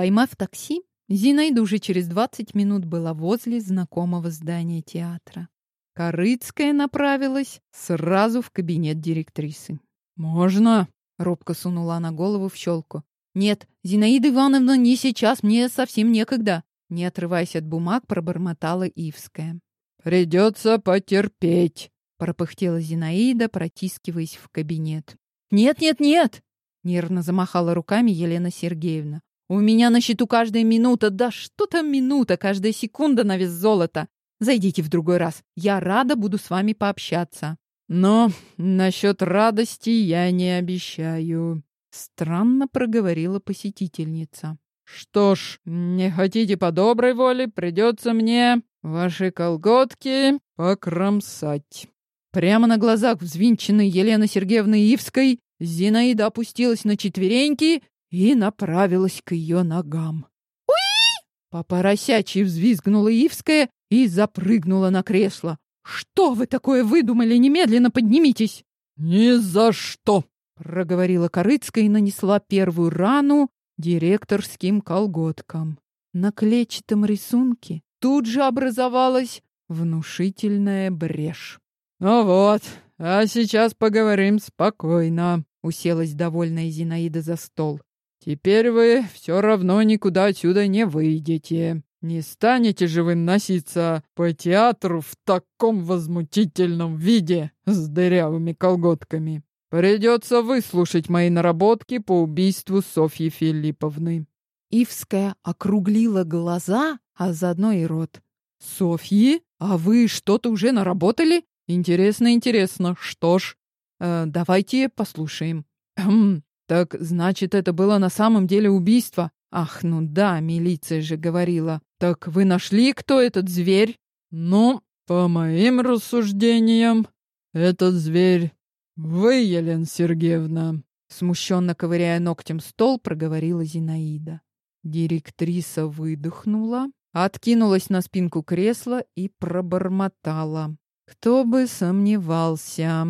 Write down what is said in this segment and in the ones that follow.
Поймав такси, Зинаида уже через 20 минут была возле знакомого здания театра. Корыцкая направилась сразу в кабинет директрисы. «Можно?» — робко сунула она голову в щелку. «Нет, Зинаида Ивановна, не сейчас, мне совсем некогда!» Не отрываясь от бумаг, пробормотала Ивская. «Придется потерпеть», — пропыхтела Зинаида, протискиваясь в кабинет. «Нет, нет, нет!» — нервно замахала руками Елена Сергеевна. «У меня на счету каждая минута, да что там минута, каждая секунда на вес золота. Зайдите в другой раз, я рада буду с вами пообщаться». «Но насчет радости я не обещаю», — странно проговорила посетительница. «Что ж, не хотите по доброй воле, придется мне ваши колготки покромсать». Прямо на глазах взвинченной Елены Сергеевны Ивской Зинаида опустилась на четвереньки и направилась к ее ногам. «Уи!» По поросячьи взвизгнула Ивская и запрыгнула на кресло. «Что вы такое выдумали? Немедленно поднимитесь!» «Ни за что!» — проговорила Корыцкая и нанесла первую рану директорским колготкам. На клетчатом рисунке тут же образовалась внушительная брешь. «Ну вот, а сейчас поговорим спокойно», — уселась довольная Зинаида за стол. «Теперь вы все равно никуда отсюда не выйдете. Не станете же вы носиться по театру в таком возмутительном виде с дырявыми колготками. Придется выслушать мои наработки по убийству Софьи Филипповны». Ивская округлила глаза, а заодно и рот. «Софьи? А вы что-то уже наработали? Интересно, интересно. Что ж, э, давайте послушаем. Хм, так значит, это было на самом деле убийство? Ах, ну да, милиция же говорила. Так вы нашли, кто этот зверь? Ну, по моим рассуждениям, этот зверь вы, Елена Сергеевна. Смущенно ковыряя ногтем стол, проговорила Зинаида. Директриса выдохнула, откинулась на спинку кресла и пробормотала. Кто бы сомневался.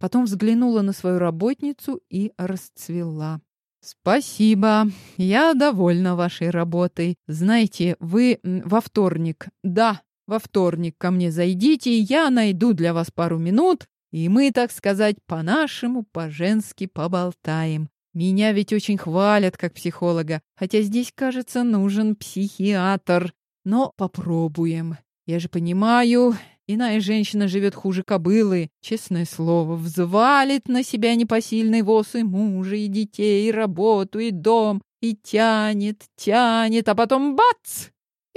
Потом взглянула на свою работницу и расцвела. «Спасибо. Я довольна вашей работой. Знаете, вы во вторник, да, во вторник ко мне зайдите, я найду для вас пару минут, и мы, так сказать, по-нашему, по-женски поболтаем. Меня ведь очень хвалят как психолога, хотя здесь, кажется, нужен психиатр. Но попробуем. Я же понимаю, иная женщина живет хуже кобылы. Честное слово, взвалит на себя непосильный воз и мужа, и детей, и работу, и дом, и тянет, тянет, а потом бац!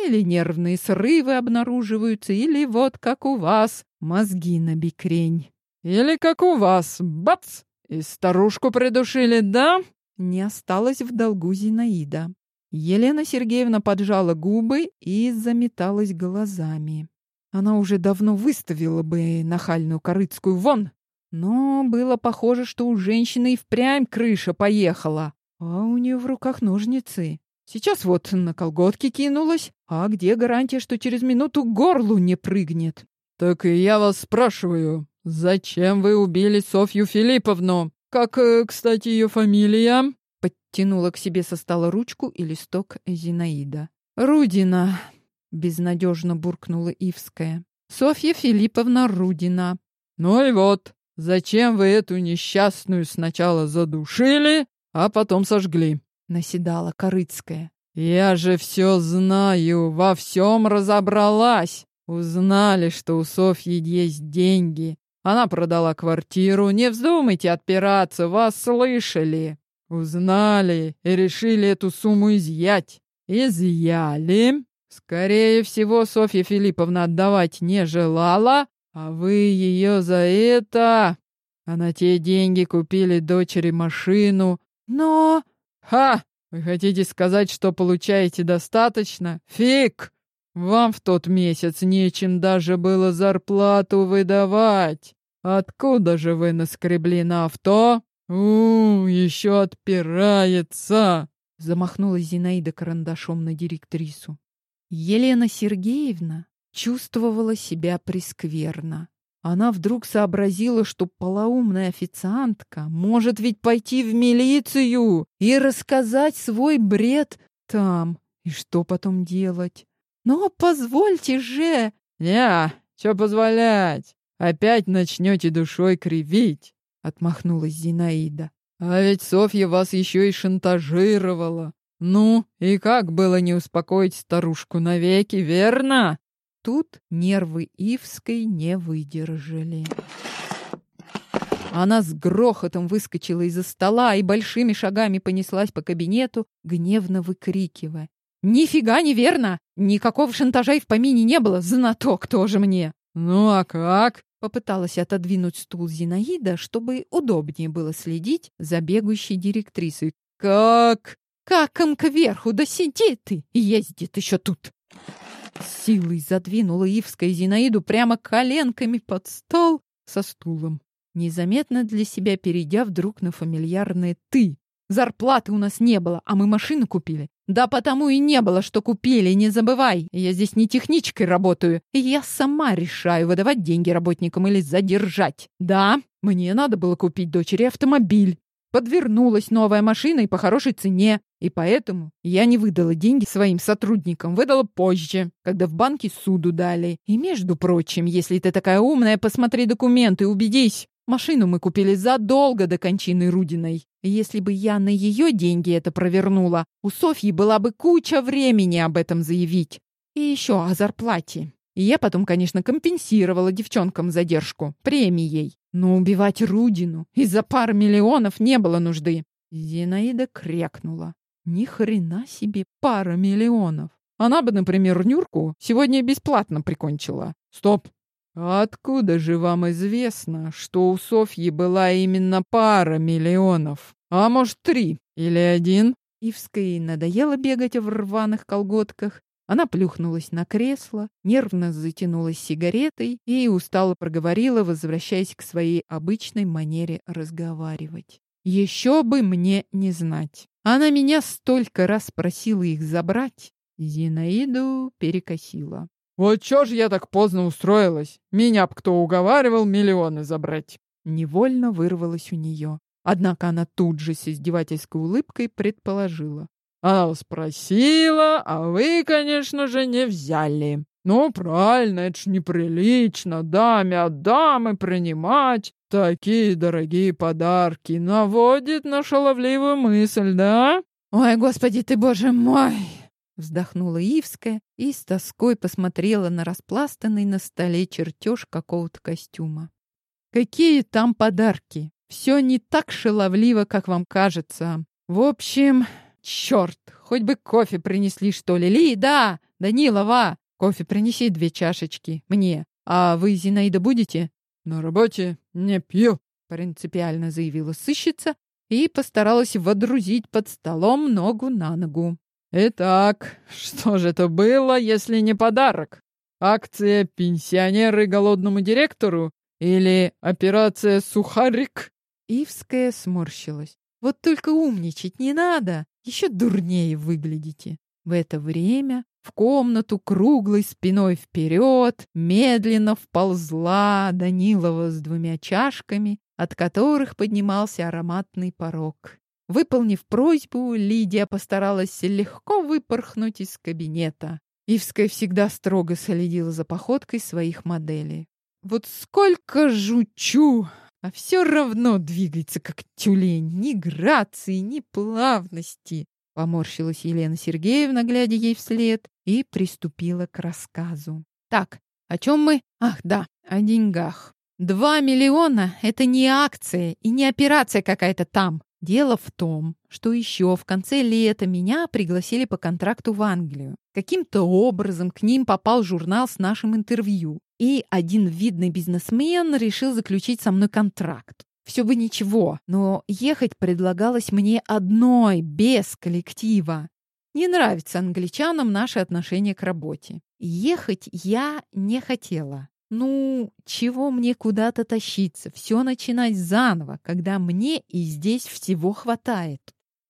Или нервные срывы обнаруживаются, или вот как у вас, мозги на бикрень. Или как у вас, бац! И старушку придушили, да? Не осталось в долгу Зинаида. Елена Сергеевна поджала губы и заметалась глазами. Она уже давно выставила бы нахальную корыцкую вон, но было похоже, что у женщины и впрямь крыша поехала, а у нее в руках ножницы. Сейчас вот на колготки кинулась, а где гарантия, что через минуту горлу не прыгнет? Так и я вас спрашиваю, «Зачем вы убили Софью Филипповну? Как, э, кстати, ее фамилия?» Подтянула к себе со стола ручку и листок Зинаида. «Рудина», — безнадежно буркнула Ивская. «Софья Филипповна Рудина». «Ну и вот, зачем вы эту несчастную сначала задушили, а потом сожгли?» — наседала Корыцкая. «Я же все знаю, во всем разобралась. Узнали, что у Софьи есть деньги, она продала квартиру. Не вздумайте отпираться, вас слышали. Узнали и решили эту сумму изъять. Изъяли. Скорее всего, Софья Филипповна отдавать не желала, а вы ее за это... А на те деньги купили дочери машину. Но... Ха! Вы хотите сказать, что получаете достаточно? Фиг! Вам в тот месяц нечем даже было зарплату выдавать. Откуда же вы наскребли на авто? У, еще отпирается!» Замахнулась Зинаида карандашом на директрису. Елена Сергеевна чувствовала себя прескверно. Она вдруг сообразила, что полоумная официантка может ведь пойти в милицию и рассказать свой бред там. И что потом делать? Но позвольте же. Не, что позволять? Опять начнете душой кривить, отмахнулась Зинаида. А ведь Софья вас еще и шантажировала. Ну, и как было не успокоить старушку навеки, верно? Тут нервы Ивской не выдержали. Она с грохотом выскочила из-за стола и большими шагами понеслась по кабинету, гневно выкрикивая. «Нифига не верно! Никакого шантажа и в помине не было, знаток тоже мне!» «Ну а как?» Попыталась отодвинуть стул Зинаида, чтобы удобнее было следить за бегущей директрисой. «Как?» «Каком кверху, да сиди ты! Ездит еще тут!» силой задвинула Ивская Зинаиду прямо коленками под стол со стулом, незаметно для себя перейдя вдруг на фамильярное «ты». Зарплаты у нас не было, а мы машину купили. Да потому и не было, что купили, не забывай. Я здесь не техничкой работаю. Я сама решаю, выдавать деньги работникам или задержать. Да, мне надо было купить дочери автомобиль. Подвернулась новая машина и по хорошей цене. И поэтому я не выдала деньги своим сотрудникам, выдала позже, когда в банке суду дали. И, между прочим, если ты такая умная, посмотри документы, убедись. Машину мы купили задолго до кончины Рудиной. Если бы я на ее деньги это провернула, у Софьи была бы куча времени об этом заявить. И еще о зарплате. И я потом, конечно, компенсировала девчонкам задержку премией. Но убивать Рудину из-за пары миллионов не было нужды. Зинаида крякнула. Ни хрена себе пара миллионов. Она бы, например, Нюрку сегодня бесплатно прикончила. Стоп. Откуда же вам известно, что у Софьи была именно пара миллионов? А может, три или один? Ивской надоело бегать в рваных колготках. Она плюхнулась на кресло, нервно затянулась сигаретой и устало проговорила, возвращаясь к своей обычной манере разговаривать. Еще бы мне не знать. Она меня столько раз просила их забрать. Зинаиду перекосила. Вот чё ж я так поздно устроилась? Меня б кто уговаривал миллионы забрать. Невольно вырвалось у нее. Однако она тут же с издевательской улыбкой предположила. Она спросила, а вы, конечно же, не взяли. Ну, правильно, это ж неприлично даме от дамы принимать такие дорогие подарки. Наводит на шаловливую мысль, да? Ой, господи ты, боже мой! Вздохнула Ивская и с тоской посмотрела на распластанный на столе чертеж какого-то костюма. Какие там подарки? Все не так шаловливо, как вам кажется. В общем, черт, хоть бы кофе принесли, что ли. Ли, да, Данилова, Кофе принеси две чашечки. Мне. А вы, Зинаида, будете? На работе не пью, принципиально заявила сыщица и постаралась водрузить под столом ногу на ногу. Итак, что же это было, если не подарок? Акция «Пенсионеры голодному директору» или операция «Сухарик»? Ивская сморщилась. Вот только умничать не надо, еще дурнее выглядите. В это время в комнату круглой спиной вперед медленно вползла Данилова с двумя чашками, от которых поднимался ароматный порог. Выполнив просьбу, Лидия постаралась легко выпорхнуть из кабинета. Ивская всегда строго следила за походкой своих моделей. Вот сколько жучу, а все равно двигается как тюлень. Ни грации, ни плавности. Поморщилась Елена Сергеевна, глядя ей вслед, и приступила к рассказу. Так, о чем мы? Ах, да, о деньгах. Два миллиона — это не акция и не операция какая-то там. Дело в том, что еще в конце лета меня пригласили по контракту в Англию. Каким-то образом к ним попал журнал с нашим интервью. И один видный бизнесмен решил заключить со мной контракт. Все бы ничего, но ехать предлагалось мне одной, без коллектива. Не нравится англичанам наше отношение к работе. Ехать я не хотела. Ну, чего мне куда-то тащиться, все начинать заново, когда мне и здесь всего хватает.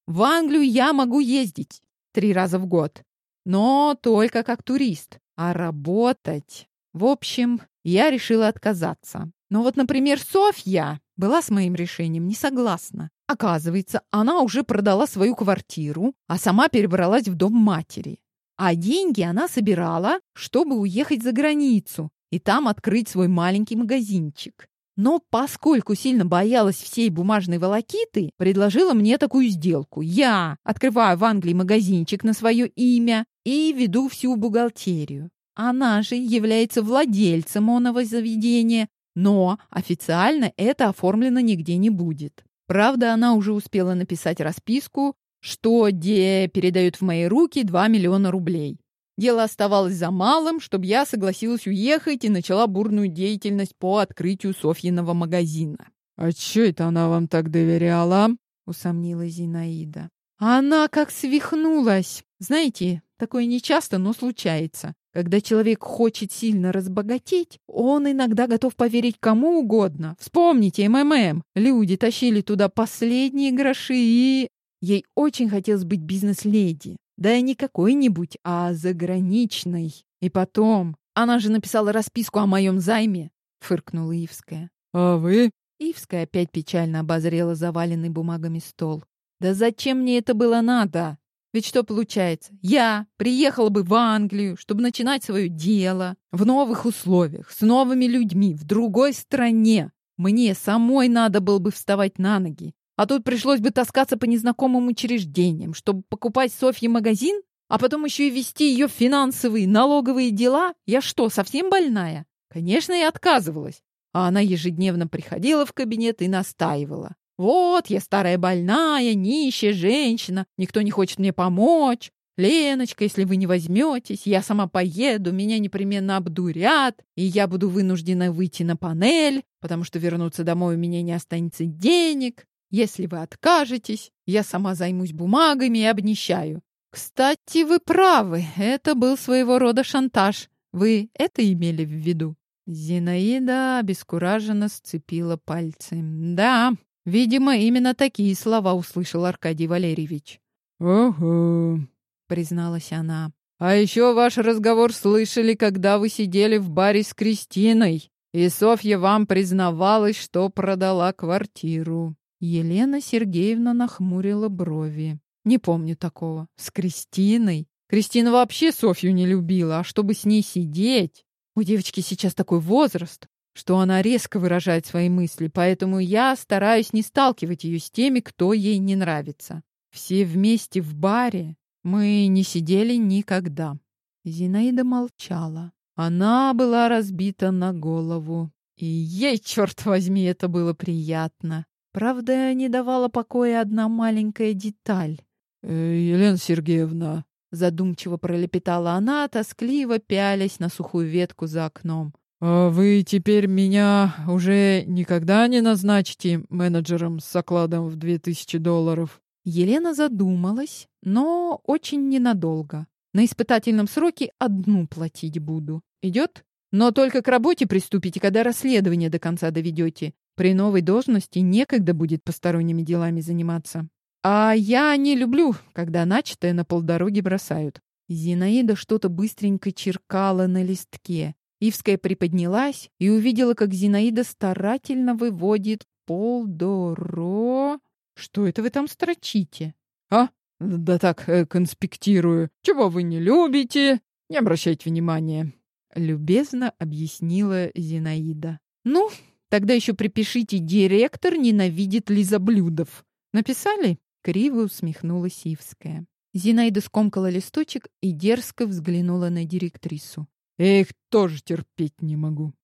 В Англию я могу ездить три раза в год, но только как турист. А работать... В общем, я решила отказаться. Но вот, например, Софья была с моим решением не согласна. Оказывается, она уже продала свою квартиру, а сама перебралась в дом матери. А деньги она собирала, чтобы уехать за границу и там открыть свой маленький магазинчик. Но поскольку сильно боялась всей бумажной волокиты, предложила мне такую сделку. Я открываю в Англии магазинчик на свое имя и веду всю бухгалтерию. Она же является владельцем оного заведения, но официально это оформлено нигде не будет. Правда, она уже успела написать расписку, что Де передают в мои руки 2 миллиона рублей. Дело оставалось за малым, чтобы я согласилась уехать и начала бурную деятельность по открытию Софьиного магазина. «А чё это она вам так доверяла?» — усомнилась Зинаида. «Она как свихнулась. Знаете, такое нечасто, но случается. Когда человек хочет сильно разбогатеть, он иногда готов поверить кому угодно. Вспомните МММ. Люди тащили туда последние гроши и... Ей очень хотелось быть бизнес-леди. Да и не какой-нибудь, а заграничной. И потом... Она же написала расписку о моем займе, фыркнула Ивская. А вы? Ивская опять печально обозрела заваленный бумагами стол. Да зачем мне это было надо? Ведь что получается? Я приехала бы в Англию, чтобы начинать свое дело в новых условиях, с новыми людьми, в другой стране. Мне самой надо было бы вставать на ноги. А тут пришлось бы таскаться по незнакомым учреждениям, чтобы покупать Софье магазин, а потом еще и вести ее финансовые, налоговые дела. Я что, совсем больная? Конечно, я отказывалась. А она ежедневно приходила в кабинет и настаивала. Вот, я старая больная, нищая женщина, никто не хочет мне помочь. Леночка, если вы не возьметесь, я сама поеду, меня непременно обдурят, и я буду вынуждена выйти на панель, потому что вернуться домой у меня не останется денег. Если вы откажетесь, я сама займусь бумагами и обнищаю. Кстати, вы правы, это был своего рода шантаж. Вы это имели в виду? Зинаида обескураженно сцепила пальцы. Да, Видимо, именно такие слова услышал Аркадий Валерьевич. «Ого», — призналась она. «А еще ваш разговор слышали, когда вы сидели в баре с Кристиной, и Софья вам признавалась, что продала квартиру». Елена Сергеевна нахмурила брови. «Не помню такого. С Кристиной? Кристина вообще Софью не любила, а чтобы с ней сидеть? У девочки сейчас такой возраст что она резко выражает свои мысли, поэтому я стараюсь не сталкивать ее с теми, кто ей не нравится. Все вместе в баре мы не сидели никогда. Зинаида молчала. Она была разбита на голову. И ей, черт возьми, это было приятно. Правда, не давала покоя одна маленькая деталь. «Э, «Елена Сергеевна», — задумчиво пролепетала она, тоскливо пялясь на сухую ветку за окном. А «Вы теперь меня уже никогда не назначите менеджером с окладом в две тысячи долларов?» Елена задумалась, но очень ненадолго. На испытательном сроке одну платить буду. Идет? Но только к работе приступите, когда расследование до конца доведете. При новой должности некогда будет посторонними делами заниматься. А я не люблю, когда начатое на полдороги бросают. Зинаида что-то быстренько черкала на листке. Ивская приподнялась и увидела, как Зинаида старательно выводит полдоро... Что это вы там строчите? А? Да так, э, конспектирую. Чего вы не любите? Не обращайте внимания. Любезно объяснила Зинаида. Ну, тогда еще припишите «Директор ненавидит лизоблюдов». Написали? Криво усмехнулась Ивская. Зинаида скомкала листочек и дерзко взглянула на директрису. Их тоже терпеть не могу.